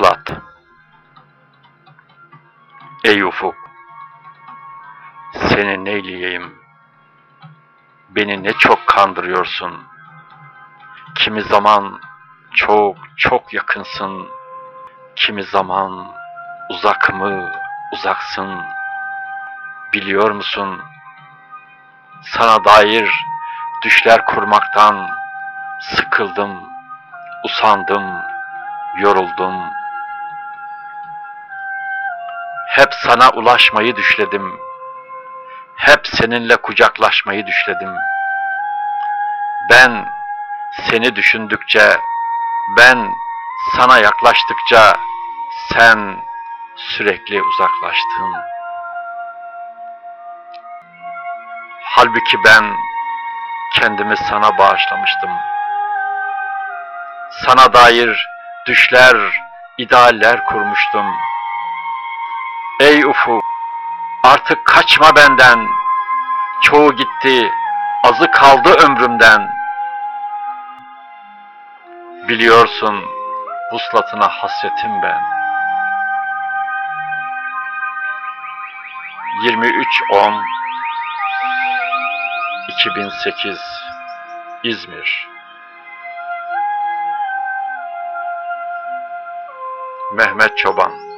Vuslat Ey ufuk Seni neyleyeyim Beni ne çok kandırıyorsun? Kimi zaman çok çok yakınsın. Kimi zaman uzak mı uzaksın? Biliyor musun? Sana dair düşler kurmaktan Sıkıldım, usandım, yoruldum. Hep sana ulaşmayı düşledim. Hep seninle kucaklaşmayı düşledim. Ben seni düşündükçe, ben sana yaklaştıkça sen sürekli uzaklaştın. Halbuki ben kendimi sana bağışlamıştım. Sana dair düşler, idealler kurmuştum. Ey ufuk, artık kaçma benden. Çoğu gitti, azı kaldı ömrümden. Biliyorsun, vuslatına hasretim ben. 23.10 2008 İzmir Mehmet Çoban